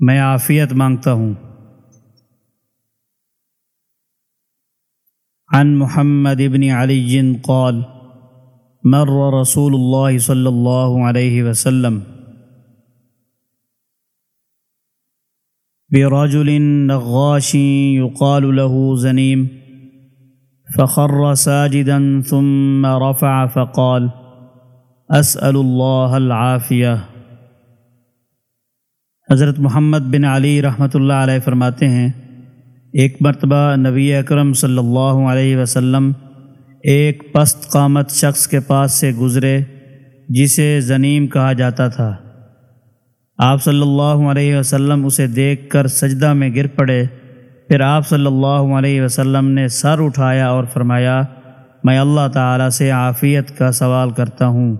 मैं आफ़ियत मांगता हूँ عن محمد بن علي قال مر رسول الله صلى الله عليه وسلم برجل نغاش يقال له زنيم فخر ساجدا ثم رفع فقال اسال الله العافيه حضرت محمد بن علی رحمۃ اللہ علیہ فرماتے ہیں، ایک مرتبہ نبی اکرم صلی اللہ علیہ وسلم ایک پست قامت شخص کے پاس سے گزرے، جسے زنیم کہا جاتا تھا۔ آپ صلی اللہ علیہ وسلم اسے دیکھ کر سجدہ میں گر پڑے۔ پھر آپ صلی اللہ علیہ وسلم نے سر اٹھایا اور فرمایا، میں اللہ تعالیٰ سے عافیت کا سوال کرتا ہوں۔